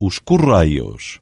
os correios.